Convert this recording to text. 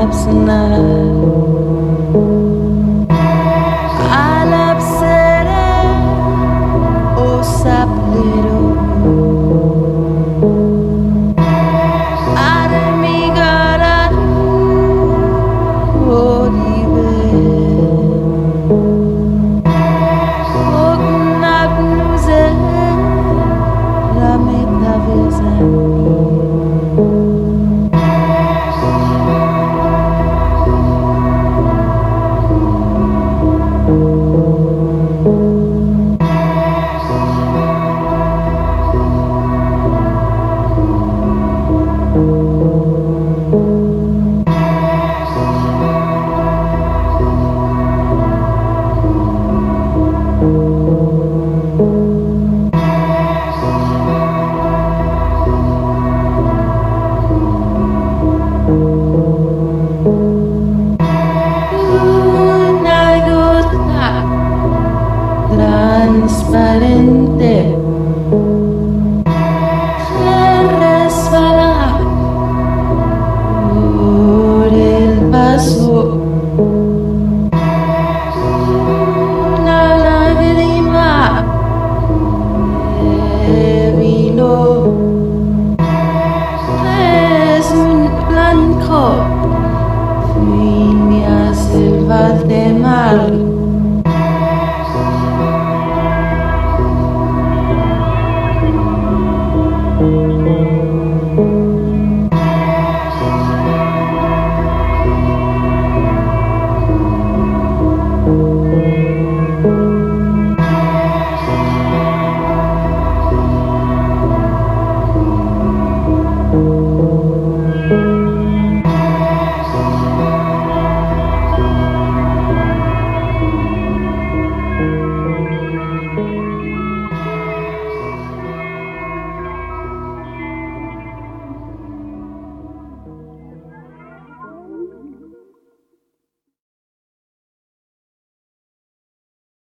perhaps not. transparente. Al resbalar por el paso, una lágrima de vino es un blanco.